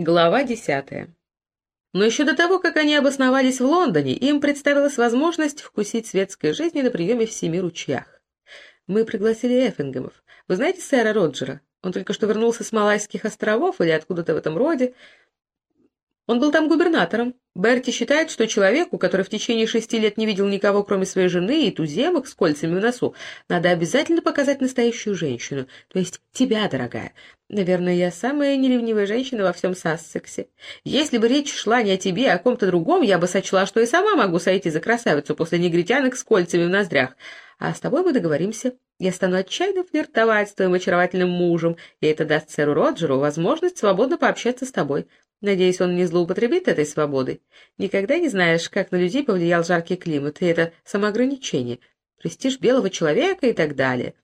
Глава десятая. Но еще до того, как они обосновались в Лондоне, им представилась возможность вкусить светской жизни на приеме в семи ручьях. Мы пригласили Эффингемов. Вы знаете сэра Роджера? Он только что вернулся с Малайских островов или откуда-то в этом роде. Он был там губернатором. Берти считает, что человеку, который в течение шести лет не видел никого, кроме своей жены и туземок с кольцами в носу, надо обязательно показать настоящую женщину, то есть тебя, дорогая. Наверное, я самая неревнивая женщина во всем Сассексе. Если бы речь шла не о тебе, а о ком-то другом, я бы сочла, что и сама могу сойти за красавицу после негритянок с кольцами в ноздрях. А с тобой мы договоримся. Я стану отчаянно флиртовать с твоим очаровательным мужем, и это даст сэру Роджеру возможность свободно пообщаться с тобой. Надеюсь, он не злоупотребит этой свободой. Никогда не знаешь, как на людей повлиял жаркий климат, и это самоограничение, престиж белого человека и так далее.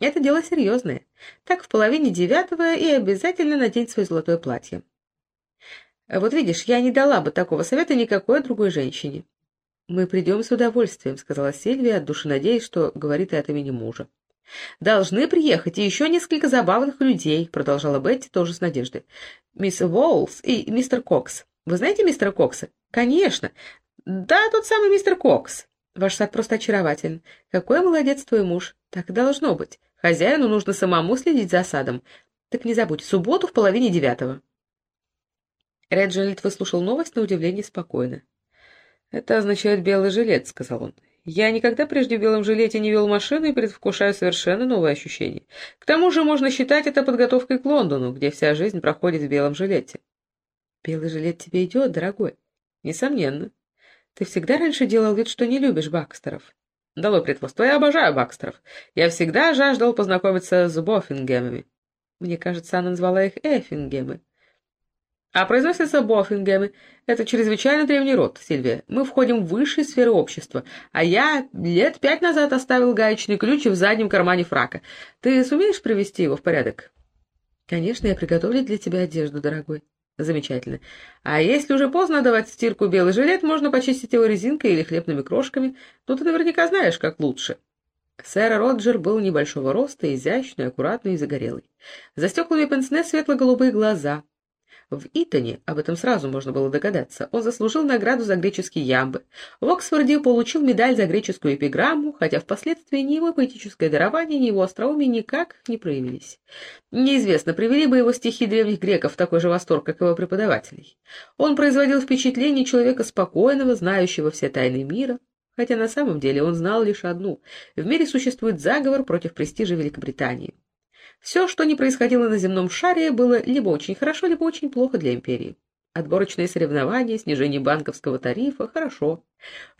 Это дело серьезное. Так в половине девятого и обязательно надень свое золотое платье. Вот видишь, я не дала бы такого совета никакой другой женщине. «Мы придем с удовольствием», — сказала Сильвия, от души надеясь, что говорит и от имени мужа. «Должны приехать и еще несколько забавных людей», — продолжала Бетти тоже с надеждой. «Мисс Уоллс и мистер Кокс. Вы знаете мистера Кокса?» «Конечно. Да, тот самый мистер Кокс. Ваш сад просто очарователен. Какой молодец твой муж. Так и должно быть. Хозяину нужно самому следить за садом. Так не забудь, субботу в половине девятого». Реджинальд выслушал новость на удивление спокойно. «Это означает белый жилет», — сказал он. «Я никогда прежде в белом жилете не вел машину и предвкушаю совершенно новые ощущения. К тому же можно считать это подготовкой к Лондону, где вся жизнь проходит в белом жилете». «Белый жилет тебе идет, дорогой?» «Несомненно. Ты всегда раньше делал вид, что не любишь Бакстеров». «Долой притворство, я обожаю Бакстеров. Я всегда жаждал познакомиться с Боффингемами». Мне кажется, она назвала их Эффингемы. А произносится Боффингемы. Это чрезвычайно древний род, Сильвия. Мы входим в высшие сферы общества. А я лет пять назад оставил гаечный ключ в заднем кармане фрака. Ты сумеешь привести его в порядок? Конечно, я приготовлю для тебя одежду, дорогой. Замечательно. А если уже поздно давать стирку белый жилет, можно почистить его резинкой или хлебными крошками. Ну, ты наверняка знаешь, как лучше. Сэр Роджер был небольшого роста, изящный, аккуратный и загорелый. За стеклами пенсне светло-голубые глаза — в Итоне, об этом сразу можно было догадаться, он заслужил награду за греческие ямбы. В Оксфорде получил медаль за греческую эпиграмму, хотя впоследствии ни его поэтическое дарование, ни его остроумие никак не проявились. Неизвестно, привели бы его стихи древних греков в такой же восторг, как его преподавателей. Он производил впечатление человека спокойного, знающего все тайны мира, хотя на самом деле он знал лишь одну — в мире существует заговор против престижа Великобритании. Все, что не происходило на земном шаре, было либо очень хорошо, либо очень плохо для империи. Отборочные соревнования, снижение банковского тарифа – хорошо.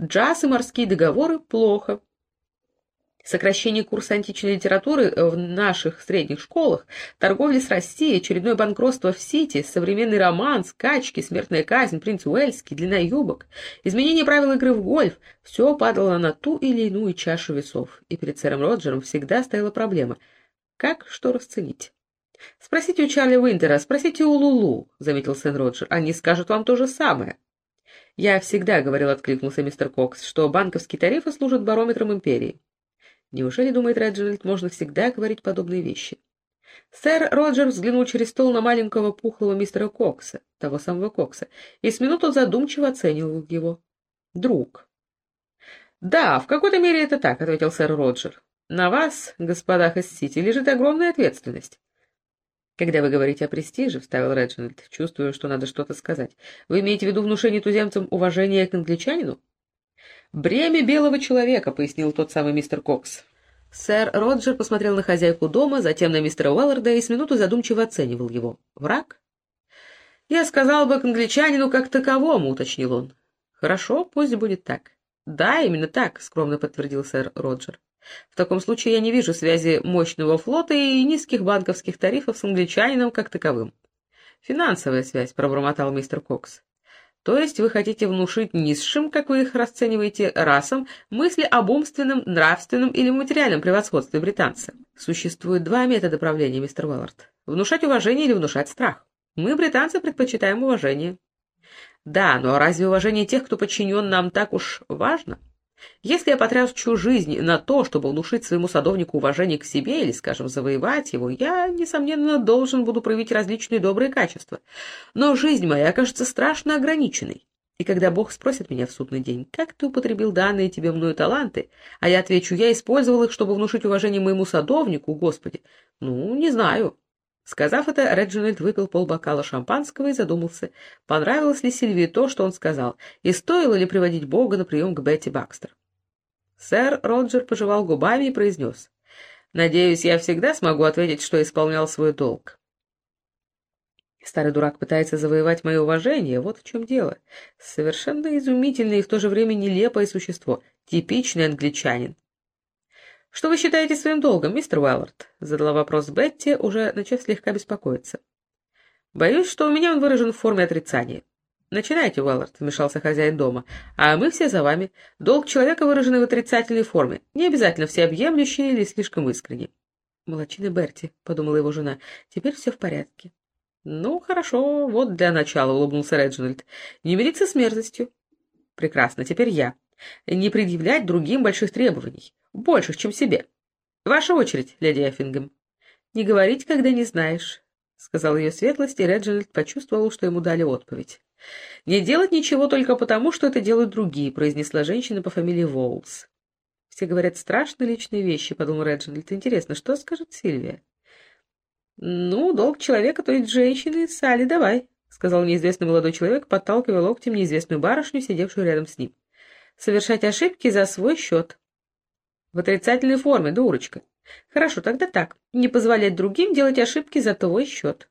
Джаз и морские договоры – плохо. Сокращение курса античной литературы в наших средних школах, торговля с Россией, очередное банкротство в Сити, современный роман, скачки, смертная казнь, принц Уэльский, длина юбок, изменение правил игры в гольф – все падало на ту или иную чашу весов, и перед сэром Роджером всегда стояла проблема – как что расценить? Спросите у Чарли Уинтера, спросите у Лулу, — заметил Сен Роджер. Они скажут вам то же самое. Я всегда говорил, — откликнулся мистер Кокс, — что банковские тарифы служат барометром империи. Неужели, думает Реджинальд, можно всегда говорить подобные вещи? Сэр Роджер взглянул через стол на маленького пухлого мистера Кокса, того самого Кокса, и с минуту задумчиво оценивал его. Друг. «Да, в какой-то мере это так», — ответил сэр Роджер. На вас, господа Хессити, лежит огромная ответственность. Когда вы говорите о престиже, — вставил Реджинальд, чувствуя, что надо что-то сказать, — вы имеете в виду внушение туземцам уважения к англичанину? «Бремя белого человека», — пояснил тот самый мистер Кокс. Сэр Роджер посмотрел на хозяйку дома, затем на мистера Уэлларда и с минуту задумчиво оценивал его. «Враг?» «Я сказал бы к англичанину как таковому», — уточнил он. «Хорошо, пусть будет так». «Да, именно так», — скромно подтвердил сэр Роджер. В таком случае я не вижу связи мощного флота и низких банковских тарифов с англичанином как таковым. Финансовая связь, пробормотал мистер Кокс. То есть вы хотите внушить низшим, как вы их расцениваете, расам, мысли об умственном, нравственном или материальном превосходстве британца? Существует два метода правления, мистер Уэллард. Внушать уважение или внушать страх. Мы, британцы, предпочитаем уважение. Да, но разве уважение тех, кто подчинен нам, так уж важно? Если я потрачу жизнь на то, чтобы внушить своему садовнику уважение к себе или, скажем, завоевать его, я, несомненно, должен буду проявить различные добрые качества. Но жизнь моя окажется страшно ограниченной. И когда Бог спросит меня в судный день, как ты употребил данные тебе мною таланты, а я отвечу, я использовал их, чтобы внушить уважение моему садовнику, Господи, ну, не знаю. Сказав это, Реджинальд выпил полбокала шампанского и задумался, понравилось ли Сильвии то, что он сказал, и стоило ли приводить Бога на прием к Бетти Бакстер. Сэр Роджер пожевал губами и произнес, «Надеюсь, я всегда смогу ответить, что исполнял свой долг». Старый дурак пытается завоевать мое уважение, вот в чем дело. Совершенно изумительное и в то же время нелепое существо, типичный англичанин. «Что вы считаете своим долгом, мистер Уэллард?» — задала вопрос Бетти, уже начав слегка беспокоиться. «Боюсь, что у меня он выражен в форме отрицания». «Начинайте, Уэллард», — вмешался хозяин дома. «А мы все за вами. Долг человека выраженный в отрицательной форме, не обязательно всеобъемлющий или слишком искренний». «Молодчина Берти», — подумала его жена, — «теперь все в порядке». «Ну, хорошо, вот для начала», — улыбнулся Реджинальд. «Не мириться с мерзостью». «Прекрасно, теперь я. Не предъявлять другим больших требований, больших, чем себе. Ваша очередь, леди Эффингем». «Не говорить, когда не знаешь», — сказал ее светлость, и Реджинальд почувствовал, что ему дали отповедь. «Не делать ничего только потому, что это делают другие», — произнесла женщина по фамилии Воулс. «Все говорят страшно личные вещи», — подумал Реджинальд. «Интересно, что скажет Сильвия?» «Ну, долг человека, то есть женщины, Салли, давай», — сказал неизвестный молодой человек, подталкивая локтем неизвестную барышню, сидевшую рядом с ним. «Совершать ошибки за свой счет». «В отрицательной форме, дурочка». «Хорошо, тогда так. Не позволять другим делать ошибки за твой счет».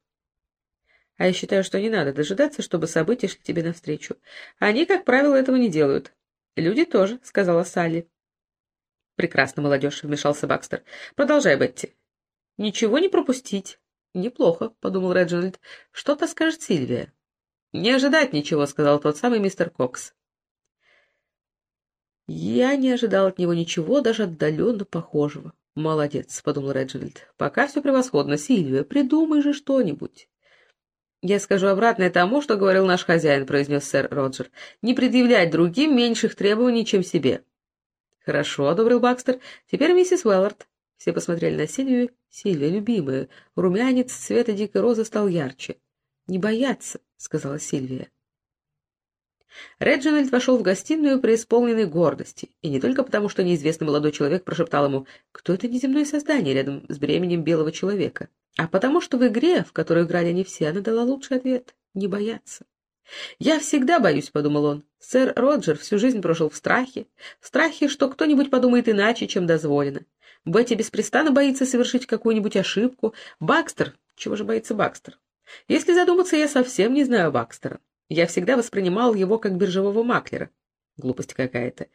«А я считаю, что не надо дожидаться, чтобы события шли тебе навстречу. Они, как правило, этого не делают». «Люди тоже», — сказала Салли. «Прекрасно, молодежь», — вмешался Бакстер. «Продолжай, Бетти». Ничего не пропустить. Неплохо, подумал Реджинальд. Что-то скажет Сильвия. Не ожидать ничего, сказал тот самый мистер Кокс. Я не ожидал от него ничего, даже отдаленно похожего. Молодец, подумал Реджинальд. Пока все превосходно, Сильвия, придумай же что-нибудь. «Я скажу обратное тому, что говорил наш хозяин», — произнес сэр Роджер. «Не предъявлять другим меньших требований, чем себе». «Хорошо», — одобрил Бакстер. «Теперь миссис Уэллард». Все посмотрели на Сильвию. Сильвия, любимая, румянец цвета дикой розы стал ярче. «Не бояться», — сказала Сильвия. Реджинальд вошел в гостиную преисполненной гордости, и не только потому, что неизвестный молодой человек прошептал ему «Кто это неземное создание рядом с бременем белого человека?» а потому что в игре, в которой играли не все, она дала лучший ответ — не бояться. «Я всегда боюсь», — подумал он. «Сэр Роджер всю жизнь прожил в страхе, в страхе, что кто-нибудь подумает иначе, чем дозволено. Бетти беспрестанно боится совершить какую-нибудь ошибку. Бакстер... Чего же боится Бакстер? Если задуматься, я совсем не знаю Бакстера. Я всегда воспринимал его как биржевого маклера. Глупость какая-то.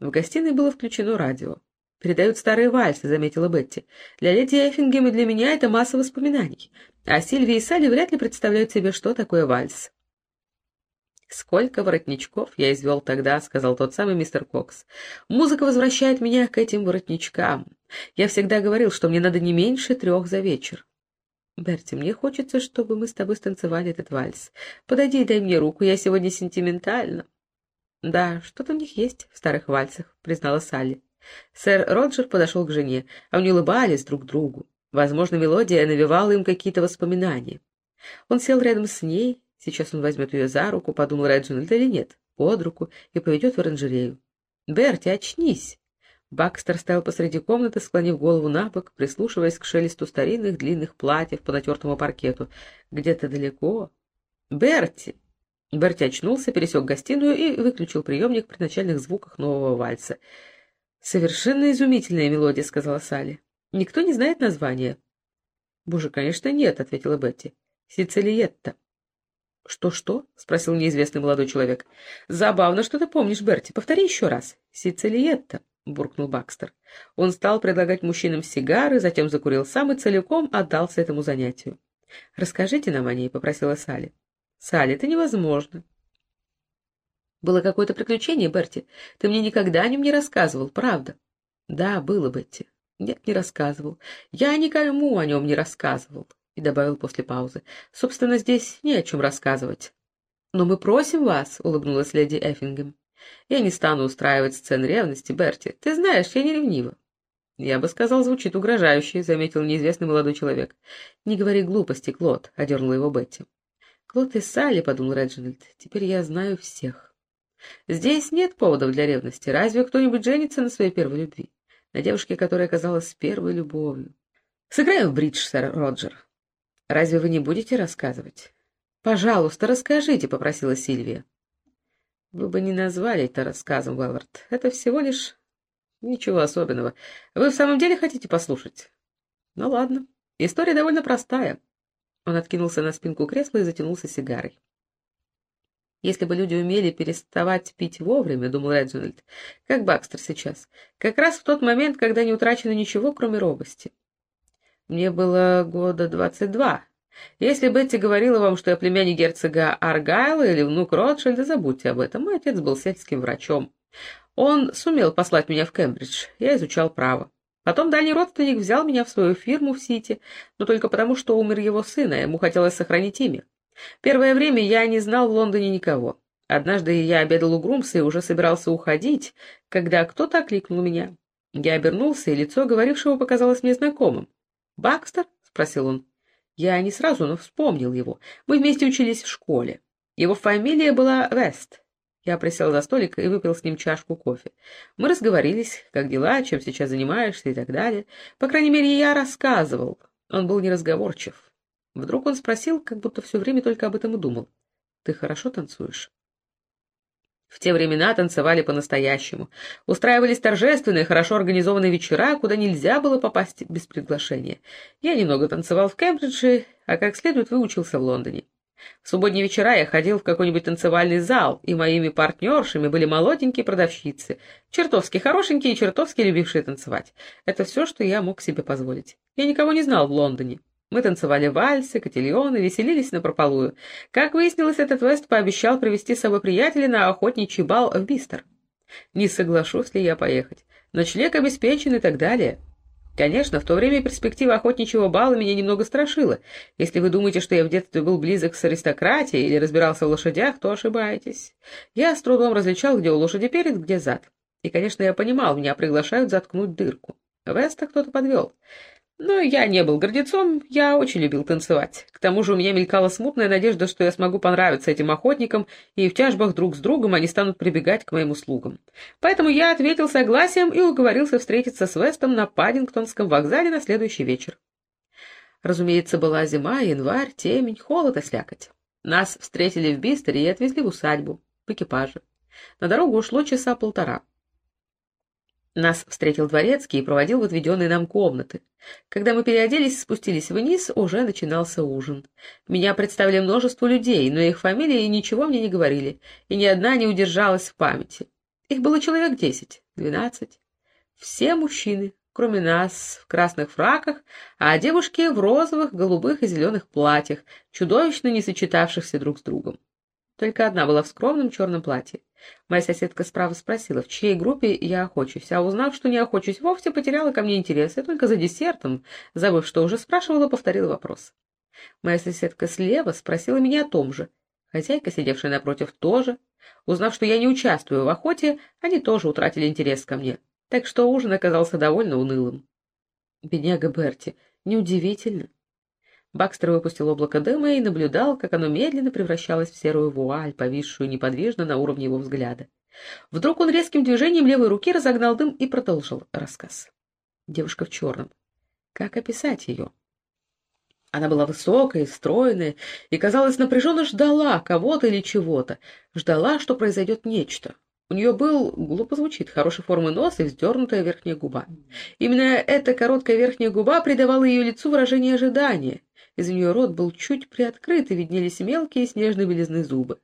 В гостиной было включено радио. «Передают старые вальсы», — заметила Бетти. «Для леди Эффингем и для меня это масса воспоминаний. А Сильвия и Салли вряд ли представляют себе, что такое вальс». «Сколько воротничков я извел тогда», — сказал тот самый мистер Кокс. «Музыка возвращает меня к этим воротничкам. Я всегда говорил, что мне надо не меньше трех за вечер». «Берти, мне хочется, чтобы мы с тобой станцевали этот вальс. Подойди и дай мне руку, я сегодня сентиментальна». «Да, что-то у них есть в старых вальсах», — признала Салли. Сэр Роджер подошел к жене, а они улыбались друг другу. Возможно, мелодия навевала им какие-то воспоминания. Он сел рядом с ней, Сейчас он возьмет ее за руку, подумал Реджинальд, или нет, под руку, и поведет в оранжерею. «Берти, очнись!» Бакстер стоял посреди комнаты, склонив голову на бок, прислушиваясь к шелесту старинных длинных платьев по натертому паркету. Где-то далеко. «Берти!» Берти очнулся, пересек гостиную и выключил приемник при начальных звуках нового вальса. «Совершенно изумительная мелодия», — сказала Салли. «Никто не знает названия?» «Боже, конечно, нет», — ответила Бетти. «Сицилиетта». «Что-что?» — спросил неизвестный молодой человек. «Забавно, что ты помнишь, Берти. Повтори еще раз». «Сицилиетта», — буркнул Бакстер. Он стал предлагать мужчинам сигары, затем закурил сам и целиком отдался этому занятию. «Расскажите нам о ней», — попросила Салли. «Салли, это невозможно». «Было какое-то приключение, Берти. Ты мне никогда о нем не рассказывал, правда?» «Да, было, Бетти. Нет, не рассказывал. Я никому о нем не рассказывал и добавил после паузы. «Собственно, здесь не о чем рассказывать». «Но мы просим вас», — улыбнулась леди Эффингем. Я не стану устраивать сцен ревности, Берти. Ты знаешь, я не ревнива. «Я бы сказал, звучит угрожающе», — заметил неизвестный молодой человек. «Не говори глупости, Клод», — одернула его Бетти. «Клод и Салли», — подумал Реджинальд, — «теперь я знаю всех». «Здесь нет поводов для ревности. Разве кто-нибудь женится на своей первой любви? На девушке, которая оказалась первой любовью?» «Сыграем в бридж, сэр Роджер». «Разве вы не будете рассказывать?» «Пожалуйста, расскажите», — попросила Сильвия. «Вы бы не назвали это рассказом, Уэллард. Это всего лишь Ничего особенного. Вы в самом деле хотите послушать? Ну ладно. История довольно простая. Он откинулся на спинку кресла и затянулся сигарой. Если бы люди умели переставать пить вовремя, думал Реджинальд, как Бакстер сейчас, как раз в тот момент, когда не утрачено ничего, кроме робости. Мне было года двадцать два. Если Бетти говорила вам, что я племянник герцога Аргайла или внук Ротшильда, забудьте об этом. Мой отец был сельским врачом. Он сумел послать меня в Кембридж. Я изучал право. Потом дальний родственник взял меня в свою фирму в Сити, но только потому, что умер его сын, а ему хотелось сохранить имя. Первое время я не знал в Лондоне никого. Однажды я обедал у Грумса и уже собирался уходить, когда кто-то окликнул меня. Я обернулся, и лицо говорившего показалось мне знакомым. «Бакстер?» — спросил он. Я не сразу, но вспомнил его. Мы вместе учились в школе. Его фамилия была Вест. Я присел за столик и выпил с ним чашку кофе. Мы разговорились, как дела, чем сейчас занимаешься и так далее. По крайней мере, я рассказывал. Он был неразговорчив. Вдруг он спросил, как будто все время только об этом и думал. «Ты хорошо танцуешь?» В те времена танцевали по-настоящему. Устраивались торжественные, хорошо организованные вечера, куда нельзя было попасть без приглашения. Я немного танцевал в Кембридже, а как следует выучился в Лондоне. В субботние вечера я ходил в какой-нибудь танцевальный зал, и моими партнершами были молоденькие продавщицы, чертовски хорошенькие и чертовски любившие танцевать. Это все, что я мог себе позволить. Я никого не знал в Лондоне. Мы танцевали вальсы, котельоны, веселились напропалую. Как выяснилось, этот Вест пообещал привести с собой приятеля на охотничий бал в Бистер. Не соглашусь ли я поехать. Ночлег обеспечен и так далее. Конечно, в то время перспектива охотничьего бала меня немного страшила. Если вы думаете, что я в детстве был близок с аристократией или разбирался в лошадях, то ошибаетесь. Я с трудом различал, где у лошади перед, где зад. И, конечно, я понимал, меня приглашают заткнуть дырку. Веста кто-то подвел. Но я не был гордецом, я очень любил танцевать. К тому же у меня мелькала смутная надежда, что я смогу понравиться этим охотникам, и в тяжбах друг с другом они станут прибегать к моим услугам. Поэтому я ответил согласием и уговорился встретиться с Вестом на Паддингтонском вокзале на следующий вечер. Разумеется, была зима, январь, темень, холод и слякоть. Нас встретили в Бистере и отвезли в усадьбу, в экипаже. На дорогу ушло часа полтора. Нас встретил дворецкий и проводил в отведенные нам комнаты. Когда мы переоделись и спустились вниз, уже начинался ужин. Меня представили множество людей, но их фамилии ничего мне не говорили, и ни одна не удержалась в памяти. Их было человек десять, двенадцать. Все мужчины, кроме нас, в красных фраках, а девушки в розовых, голубых и зеленых платьях, чудовищно не сочетавшихся друг с другом. Только одна была в скромном черном платье. Моя соседка справа спросила, в чьей группе я охочусь, а узнав, что не охочусь вовсе, потеряла ко мне интерес, и только за десертом, забыв, что уже спрашивала, повторила вопрос. Моя соседка слева спросила меня о том же. Хозяйка, сидевшая напротив, тоже. Узнав, что я не участвую в охоте, они тоже утратили интерес ко мне. Так что ужин оказался довольно унылым. Бедняга Берти, неудивительно. Бакстер выпустил облако дыма и наблюдал, как оно медленно превращалось в серую вуаль, повисшую неподвижно на уровне его взгляда. Вдруг он резким движением левой руки разогнал дым и продолжил рассказ. Девушка в черном. Как описать ее? Она была высокая, стройная и, казалось, напряженно ждала кого-то или чего-то, ждала, что произойдет нечто. У нее был, глупо звучит, хорошей формы нос и вздернутая верхняя губа. Именно эта короткая верхняя губа придавала ее лицу выражение ожидания. Из нее рот был чуть приоткрыт, и виднелись мелкие снежные белизны зубы.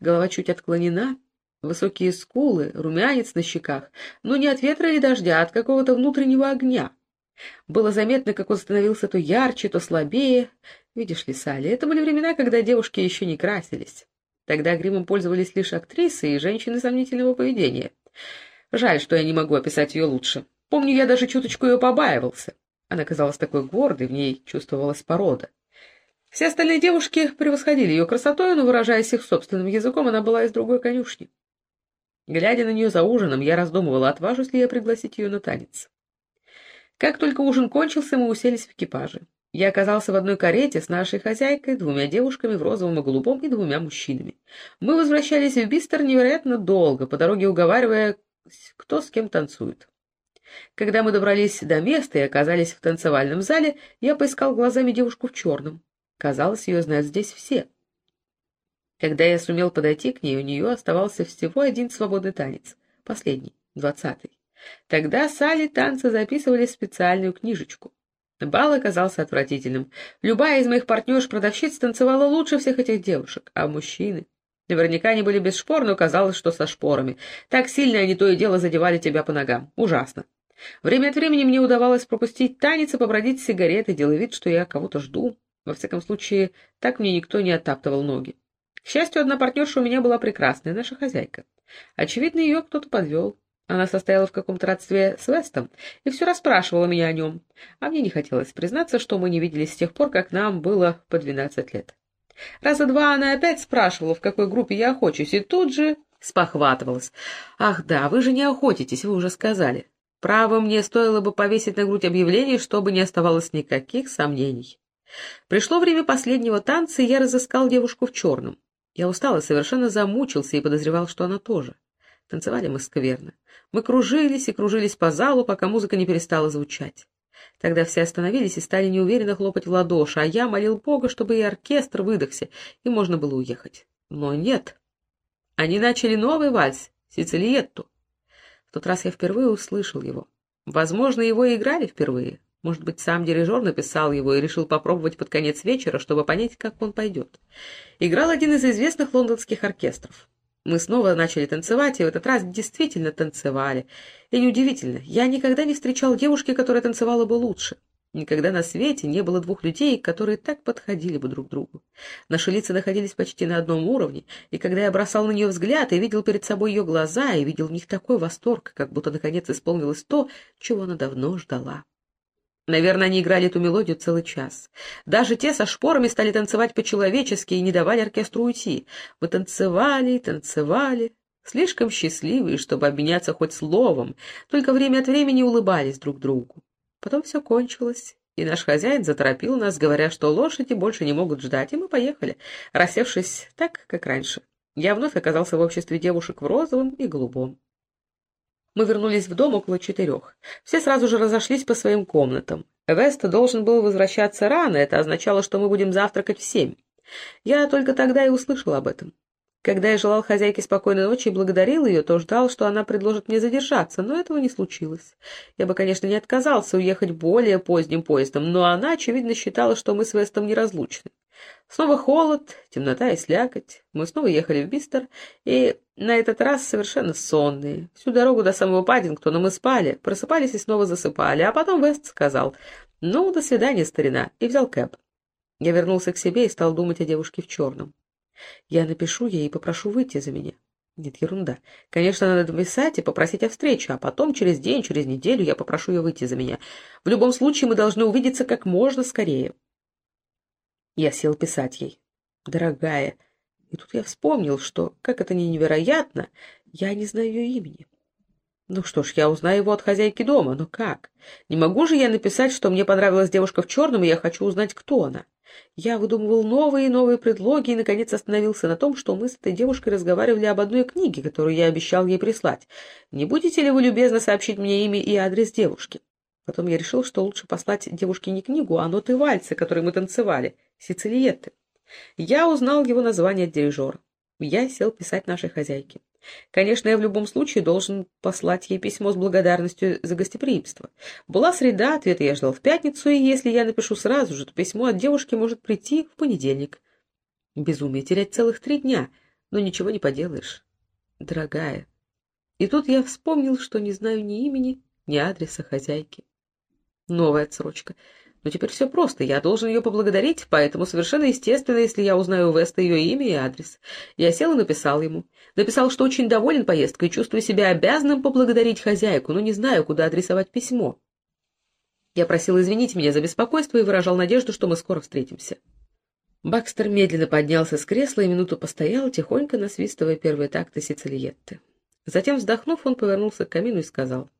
Голова чуть отклонена, высокие скулы, румянец на щеках, но не от ветра или дождя, а от какого-то внутреннего огня. Было заметно, как он становился то ярче, то слабее. Видишь ли, Салли, это были времена, когда девушки еще не красились. Тогда гримом пользовались лишь актрисы и женщины сомнительного поведения. Жаль, что я не могу описать ее лучше. Помню, я даже чуточку ее побаивался. Она казалась такой гордой, в ней чувствовалась порода. Все остальные девушки превосходили ее красотой, но, выражаясь их собственным языком, она была из другой конюшни. Глядя на нее за ужином, я раздумывала, отважусь ли я пригласить ее на танец. Как только ужин кончился, мы уселись в экипаже. Я оказался в одной карете с нашей хозяйкой, двумя девушками в розовом и голубом и двумя мужчинами. Мы возвращались в Бистер невероятно долго, по дороге уговаривая, кто с кем танцует. Когда мы добрались до места и оказались в танцевальном зале, я поискал глазами девушку в черном. Казалось, ее знают здесь все. Когда я сумел подойти к ней, у нее оставался всего один свободный танец, последний, двадцатый. Тогда Салли танцы записывали в специальную книжечку. Бал оказался отвратительным. Любая из моих партнерш-продавщиц танцевала лучше всех этих девушек, а мужчины... Наверняка они были без шпор, но казалось, что со шпорами. Так сильно они то и дело задевали тебя по ногам. Ужасно. Время от времени мне удавалось пропустить танец и побродить с делая вид, что я кого-то жду. Во всяком случае, так мне никто не оттаптывал ноги. К счастью, одна партнерша у меня была прекрасная, наша хозяйка. Очевидно, ее кто-то подвел. Она состояла в каком-то родстве с Вестом и все расспрашивала меня о нем, а мне не хотелось признаться, что мы не виделись с тех пор, как нам было по двенадцать лет. Раза два она опять спрашивала, в какой группе я охочусь, и тут же спохватывалась. «Ах да, вы же не охотитесь, вы уже сказали. Право мне стоило бы повесить на грудь объявление, чтобы не оставалось никаких сомнений». Пришло время последнего танца, и я разыскал девушку в черном. Я устал и совершенно замучился и подозревал, что она тоже. Танцевали мы скверно. Мы кружились и кружились по залу, пока музыка не перестала звучать. Тогда все остановились и стали неуверенно хлопать в ладоши, а я молил Бога, чтобы и оркестр выдохся, и можно было уехать. Но нет. Они начали новый вальс, Сицилиетту. В тот раз я впервые услышал его. Возможно, его играли впервые. Может быть, сам дирижер написал его и решил попробовать под конец вечера, чтобы понять, как он пойдет. Играл один из известных лондонских оркестров. Мы снова начали танцевать, и в этот раз действительно танцевали. И неудивительно, я никогда не встречал девушки, которая танцевала бы лучше. Никогда на свете не было двух людей, которые так подходили бы друг другу. Наши лица находились почти на одном уровне, и когда я бросал на нее взгляд и видел перед собой ее глаза, и видел в них такой восторг, как будто наконец исполнилось то, чего она давно ждала. Наверное, они играли эту мелодию целый час. Даже те со шпорами стали танцевать по-человечески и не давали оркестру уйти. Мы танцевали и танцевали, слишком счастливые, чтобы обменяться хоть словом, только время от времени улыбались друг другу. Потом все кончилось, и наш хозяин заторопил нас, говоря, что лошади больше не могут ждать, и мы поехали, рассевшись так, как раньше. Я вновь оказался в обществе девушек в розовом и голубом. Мы вернулись в дом около четырех. Все сразу же разошлись по своим комнатам. Веста должен был возвращаться рано, это означало, что мы будем завтракать в семь. Я только тогда и услышал об этом. Когда я желал хозяйке спокойной ночи и благодарил ее, то ждал, что она предложит мне задержаться, но этого не случилось. Я бы, конечно, не отказался уехать более поздним поездом, но она, очевидно, считала, что мы с Вестом неразлучны. Снова холод, темнота и слякоть. Мы снова ехали в Бистер, и на этот раз совершенно сонные. Всю дорогу до самого Паддингтона мы спали, просыпались и снова засыпали, а потом Вест сказал «Ну, до свидания, старина», и взял кэп. Я вернулся к себе и стал думать о девушке в черном. Я напишу ей и попрошу выйти за меня. Нет, ерунда. Конечно, надо написать и попросить о встрече, а потом, через день, через неделю, я попрошу ее выйти за меня. В любом случае, мы должны увидеться как можно скорее. Я сел писать ей. «Дорогая...» И тут я вспомнил, что, как это ни невероятно, я не знаю ее имени. Ну что ж, я узнаю его от хозяйки дома, но как? Не могу же я написать, что мне понравилась девушка в черном, и я хочу узнать, кто она. Я выдумывал новые и новые предлоги и, наконец, остановился на том, что мы с этой девушкой разговаривали об одной книге, которую я обещал ей прислать. Не будете ли вы любезно сообщить мне имя и адрес девушки? Потом я решил, что лучше послать девушке не книгу, а ноты вальса, которые мы танцевали, сицилиетты. Я узнал его название от дирижера. Я сел писать нашей хозяйке. Конечно, я в любом случае должен послать ей письмо с благодарностью за гостеприимство. Была среда, ответ я ждал в пятницу, и если я напишу сразу же, то письмо от девушки может прийти в понедельник. Безумие терять целых три дня, но ничего не поделаешь. Дорогая. И тут я вспомнил, что не знаю ни имени, ни адреса хозяйки. Новая отсрочка. Но теперь все просто, я должен ее поблагодарить, поэтому совершенно естественно, если я узнаю у Веста ее имя и адрес. Я сел и написал ему. Написал, что очень доволен поездкой чувствую себя обязанным поблагодарить хозяйку, но не знаю, куда адресовать письмо. Я просил извинить меня за беспокойство и выражал надежду, что мы скоро встретимся. Бакстер медленно поднялся с кресла и минуту постоял, тихонько насвистывая первые такты Сицилиетты. Затем, вздохнув, он повернулся к камину и сказал.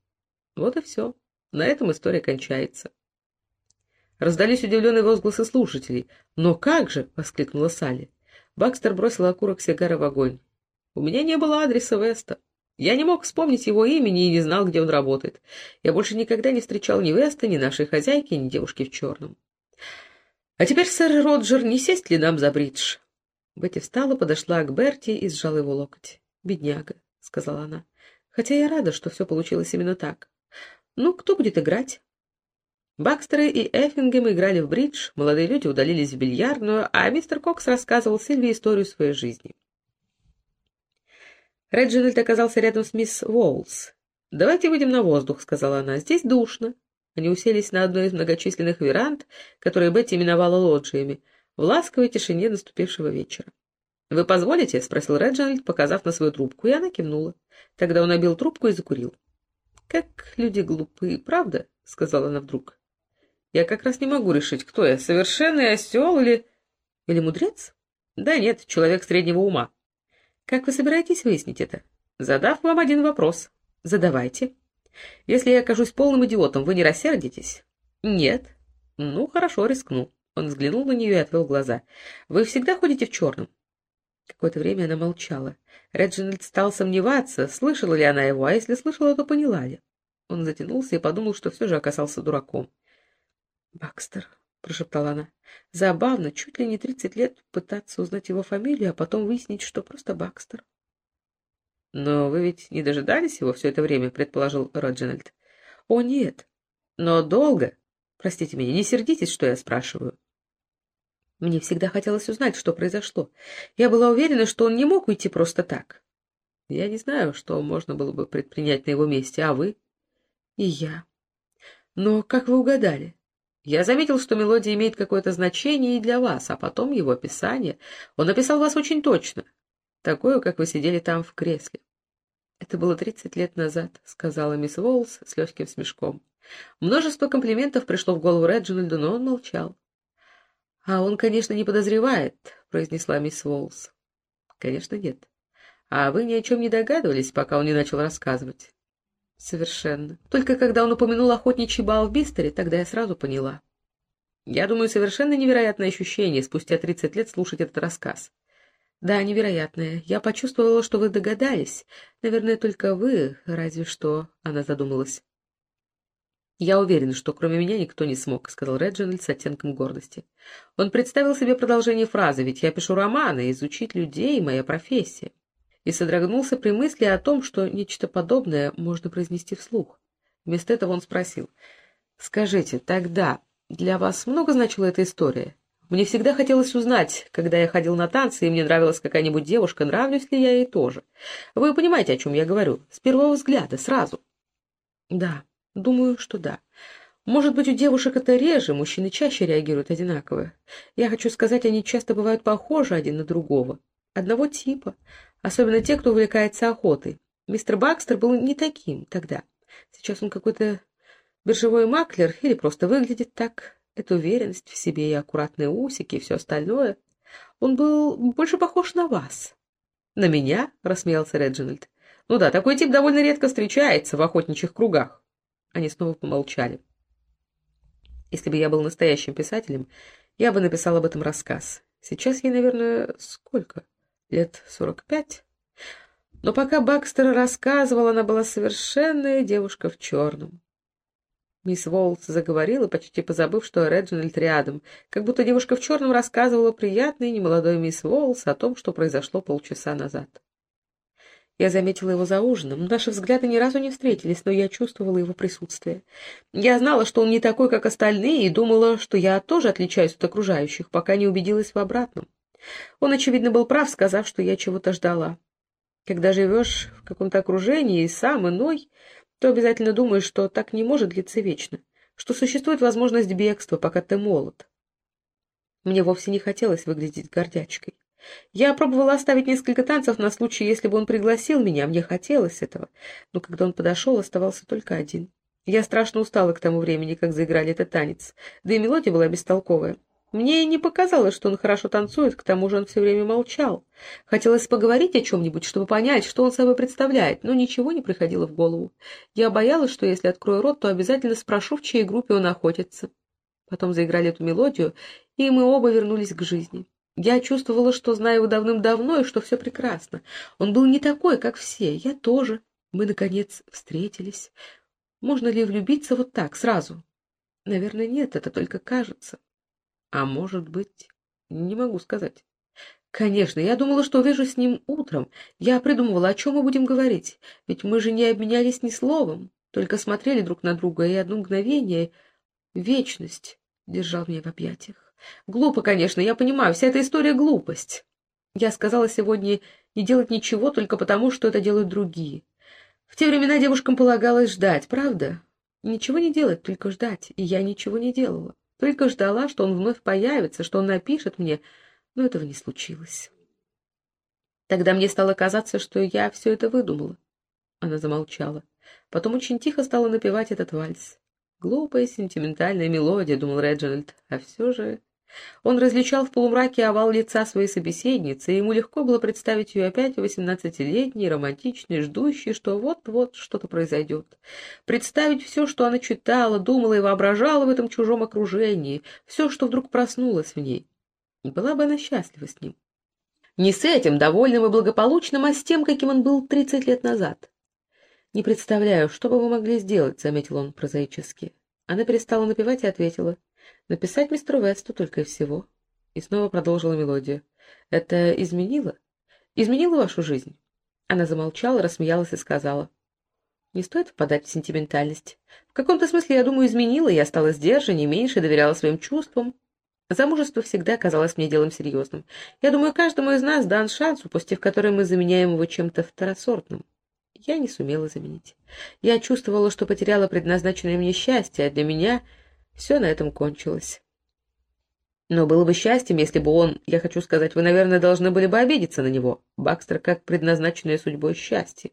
Вот и все. На этом история кончается. Раздались удивленные возгласы слушателей. «Но как же!» — воскликнула Салли. Бакстер бросил окурок сигары в огонь. «У меня не было адреса Веста. Я не мог вспомнить его имени и не знал, где он работает. Я больше никогда не встречал ни Веста, ни нашей хозяйки, ни девушки в черном. А теперь, сэр Роджер, не сесть ли нам за бридж?» Бетти встала, подошла к Берти и сжала его локоть. «Бедняга», — сказала она. «Хотя я рада, что все получилось именно так. Ну, кто будет играть?» Бакстеры и Эффингем играли в бридж, молодые люди удалились в бильярдную, а мистер Кокс рассказывал Сильвии историю своей жизни. Реджинальд оказался рядом с мисс Уоллс. «Давайте выйдем на воздух», — сказала она. «Здесь душно». Они уселись на одной из многочисленных веранд, которые Бетти именовала лоджиями, в ласковой тишине наступившего вечера. «Вы позволите?» — спросил Реджинальд, показав на свою трубку, и она кивнула. Тогда он обил трубку и закурил. «Как люди глупые, правда?» — сказала она вдруг. Я как раз не могу решить, кто я, совершенный осел или... Или мудрец? Да нет, человек среднего ума. Как вы собираетесь выяснить это? Задав вам один вопрос. Задавайте. Если я окажусь полным идиотом, вы не рассердитесь? Нет. Ну, хорошо, рискну. Он взглянул на нее и отвел глаза. Вы всегда ходите в черном? Какое-то время она молчала. Реджинальд стал сомневаться, слышала ли она его, а если слышала, то поняла ли. Он затянулся и подумал, что все же оказался дураком. «Бакстер», — прошептала она. «Забавно, чуть ли не тридцать лет пытаться узнать его фамилию, а потом выяснить, что просто Бакстер». «Но вы ведь не дожидались его все это время», — предположил Роджинальд. «О, нет. Но долго. Простите меня, не сердитесь, что я спрашиваю». Мне всегда хотелось узнать, что произошло. Я была уверена, что он не мог уйти просто так. Я не знаю, что можно было бы предпринять на его месте, а вы? И я. Но как вы угадали? Я заметил, что мелодия имеет какое-то значение и для вас, а потом его описание. Он описал вас очень точно, такое, как вы сидели там в кресле. «Это было тридцать лет назад», — сказала мисс Уоллс с легким смешком. Множество комплиментов пришло в голову Реджинальду, но он молчал. «А он, конечно, не подозревает», — произнесла мисс Уоллс. «Конечно, нет. А вы ни о чем не догадывались, пока он не начал рассказывать?» Совершенно. Только когда он упомянул охотничий бал в Бистере, тогда я сразу поняла. Я думаю, совершенно невероятное ощущение спустя тридцать лет слушать этот рассказ. Да, невероятное. Я почувствовала, что вы догадались. Наверное, только вы, разве что... Она задумалась. «Я уверен, что кроме меня никто не смог», — сказал Реджинальд с оттенком гордости. Он представил себе продолжение фразы, ведь я пишу романы, изучить людей — моя профессия и содрогнулся при мысли о том, что нечто подобное можно произнести вслух. Вместо этого он спросил, «Скажите, тогда для вас много значила эта история? Мне всегда хотелось узнать, когда я ходил на танцы, и мне нравилась какая-нибудь девушка, нравлюсь ли я ей тоже. Вы понимаете, о чем я говорю? С первого взгляда, сразу». «Да, думаю, что да». Может быть, у девушек это реже, мужчины чаще реагируют одинаково. Я хочу сказать, они часто бывают похожи один на другого. Одного типа особенно те, кто увлекается охотой. Мистер Бакстер был не таким тогда. Сейчас он какой-то биржевой маклер или просто выглядит так. Эта уверенность в себе и аккуратные усики и все остальное. Он был больше похож на вас. — На меня? — рассмеялся Реджинальд. — Ну да, такой тип довольно редко встречается в охотничьих кругах. Они снова помолчали. Если бы я был настоящим писателем, я бы написал об этом рассказ. Сейчас ей, наверное, сколько? лет сорок пять. Но пока Бакстер рассказывал, она была совершенная девушка в черном. Мисс Волс заговорила, почти позабыв, что Реджинальд рядом, как будто девушка в черном рассказывала приятной немолодой мисс Волс о том, что произошло полчаса назад. Я заметила его за ужином. Наши взгляды ни разу не встретились, но я чувствовала его присутствие. Я знала, что он не такой, как остальные, и думала, что я тоже отличаюсь от окружающих, пока не убедилась в обратном. Он, очевидно, был прав, сказав, что я чего-то ждала. Когда живешь в каком-то окружении и сам иной, то обязательно думаешь, что так не может длиться вечно, что существует возможность бегства, пока ты молод. Мне вовсе не хотелось выглядеть гордячкой. Я пробовала оставить несколько танцев на случай, если бы он пригласил меня, мне хотелось этого, но когда он подошел, оставался только один. Я страшно устала к тому времени, как заиграли этот танец, да и мелодия была бестолковая. Мне не показалось, что он хорошо танцует, к тому же он все время молчал. Хотелось поговорить о чем-нибудь, чтобы понять, что он собой представляет, но ничего не приходило в голову. Я боялась, что если открою рот, то обязательно спрошу, в чьей группе он охотится. Потом заиграли эту мелодию, и мы оба вернулись к жизни. Я чувствовала, что знаю его давным-давно и что все прекрасно. Он был не такой, как все, я тоже. Мы, наконец, встретились. Можно ли влюбиться вот так, сразу? Наверное, нет, это только кажется. А может быть, не могу сказать. Конечно, я думала, что увижу с ним утром. Я придумывала, о чем мы будем говорить. Ведь мы же не обменялись ни словом, только смотрели друг на друга, и одно мгновение, вечность, держал меня в объятиях. Глупо, конечно, я понимаю, вся эта история — глупость. Я сказала сегодня не делать ничего только потому, что это делают другие. В те времена девушкам полагалось ждать, правда? Ничего не делать, только ждать, и я ничего не делала. Только ждала, что он вновь появится, что он напишет мне, но этого не случилось. Тогда мне стало казаться, что я все это выдумала. Она замолчала. Потом очень тихо стала напевать этот вальс. Глупая сентиментальная мелодия, думал Реджинальд, а все же он различал в полумраке овал лица своей собеседницы, и ему легко было представить ее опять восемнадцатилетней, романтичной, ждущей, что вот-вот что-то произойдет. Представить все, что она читала, думала и воображала в этом чужом окружении, все, что вдруг проснулось в ней. И была бы она счастлива с ним. Не с этим, довольным и благополучным, а с тем, каким он был тридцать лет назад. «Не представляю, что бы вы могли сделать», — заметил он прозаически. Она перестала напевать и ответила — Написать мистеру Весту только и всего. И снова продолжила мелодию. Это изменило? Изменило вашу жизнь? Она замолчала, рассмеялась и сказала. Не стоит впадать в сентиментальность. В каком-то смысле, я думаю, изменила, я стала сдержаннее, меньше доверяла своим чувствам. Замужество всегда казалось мне делом серьезным. Я думаю, каждому из нас дан шанс, упустив который мы заменяем его чем-то второсортным. Я не сумела заменить. Я чувствовала, что потеряла предназначенное мне счастье, а для меня все на этом кончилось. Но было бы счастьем, если бы он, я хочу сказать, вы, наверное, должны были бы обидеться на него, Бакстер, как предназначенное судьбой счастье.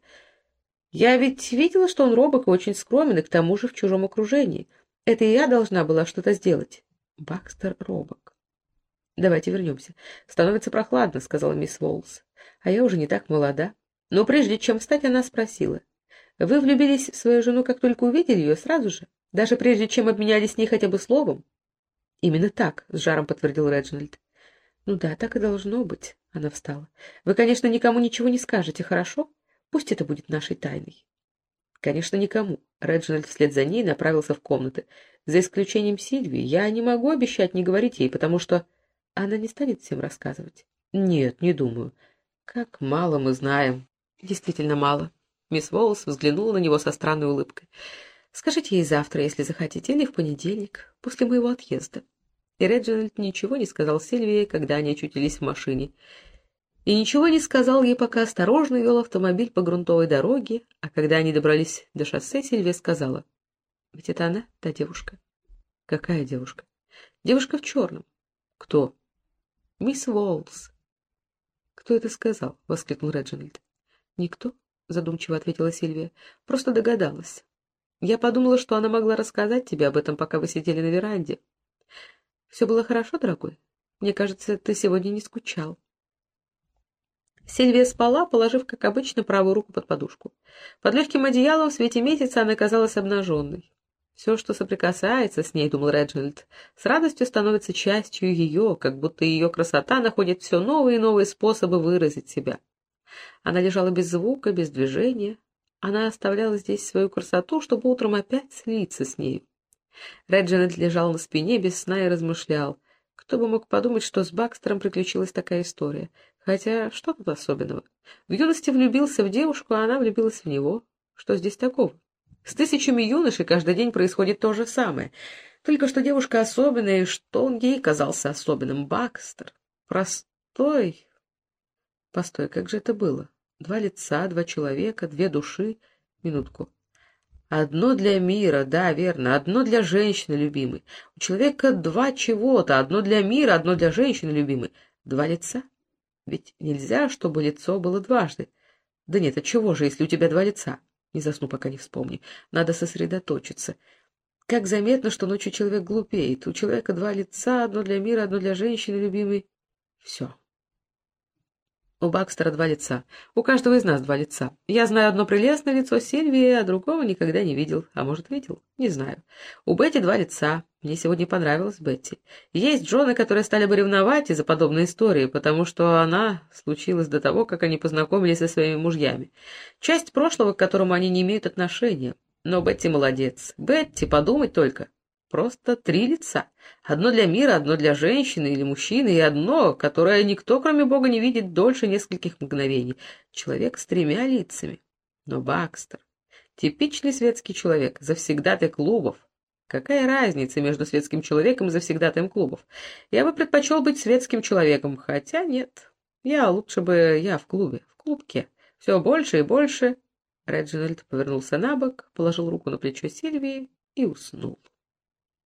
Я ведь видела, что он робок и очень скромен, и к тому же в чужом окружении. Это и я должна была что-то сделать. Бакстер робок. Давайте вернемся. Становится прохладно, сказала мисс Волс. А я уже не так молода. Но прежде чем встать, она спросила. Вы влюбились в свою жену, как только увидели ее, сразу же? Даже прежде чем обменялись с ней хотя бы словом? — Именно так, — с жаром подтвердил Реджинальд. — Ну да, так и должно быть. Она встала. — Вы, конечно, никому ничего не скажете, хорошо? Пусть это будет нашей тайной. — Конечно, никому. Реджинальд вслед за ней направился в комнаты. За исключением Сильвии, я не могу обещать не говорить ей, потому что она не станет всем рассказывать. — Нет, не думаю. Как мало мы знаем. Действительно мало. Мисс Волс взглянула на него со странной улыбкой. Скажите ей завтра, если захотите, или в понедельник, после моего отъезда. И Реджинальд ничего не сказал Сильвии, когда они очутились в машине. И ничего не сказал ей, пока осторожно вел автомобиль по грунтовой дороге, а когда они добрались до шоссе, Сильвия сказала. — Ведь это она, та девушка? — Какая девушка? — Девушка в черном. — Кто? — Мисс Уоллс. — Кто это сказал? — воскликнул Реджинальд. — Никто, — задумчиво ответила Сильвия. — Просто догадалась. Я подумала, что она могла рассказать тебе об этом, пока вы сидели на веранде. Все было хорошо, дорогой? Мне кажется, ты сегодня не скучал. Сильвия спала, положив, как обычно, правую руку под подушку. Под легким одеялом в свете месяца она казалась обнаженной. Все, что соприкасается с ней, думал Реджинальд, с радостью становится частью ее, как будто ее красота находит все новые и новые способы выразить себя. Она лежала без звука, без движения, она оставляла здесь свою красоту, чтобы утром опять слиться с ней. Реджинальд лежал на спине без сна и размышлял. Кто бы мог подумать, что с Бакстером приключилась такая история. Хотя, что тут особенного? В юности влюбился в девушку, а она влюбилась в него. Что здесь такого? С тысячами юношей каждый день происходит то же самое. Только что девушка особенная, и что он ей казался особенным. Бакстер. Простой. Постой, как же это было? Два лица, два человека, две души. Минутку. Одно для мира, да, верно, одно для женщины любимой. У человека два чего-то, одно для мира, одно для женщины любимой. Два лица? Ведь нельзя, чтобы лицо было дважды. Да нет, от чего же, если у тебя два лица? Не засну, пока не вспомню. Надо сосредоточиться. Как заметно, что ночью человек глупеет. У человека два лица, одно для мира, одно для женщины любимой. Все. У Бакстера два лица. У каждого из нас два лица. Я знаю одно прелестное лицо Сильвии, а другого никогда не видел. А может, видел? Не знаю. У Бетти два лица. Мне сегодня понравилась Бетти. Есть жены, которые стали бы ревновать из-за подобной истории, потому что она случилась до того, как они познакомились со своими мужьями. Часть прошлого, к которому они не имеют отношения. Но Бетти молодец. Бетти, подумать только. Просто три лица. Одно для мира, одно для женщины или мужчины, и одно, которое никто, кроме Бога, не видит дольше нескольких мгновений. Человек с тремя лицами. Но Бакстер... Типичный светский человек, завсегдатый клубов. Какая разница между светским человеком и завсегдатаем клубов? Я бы предпочел быть светским человеком, хотя нет. Я лучше бы... я в клубе, в клубке. Все больше и больше... Реджинальд повернулся на бок, положил руку на плечо Сильвии и уснул.